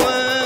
one.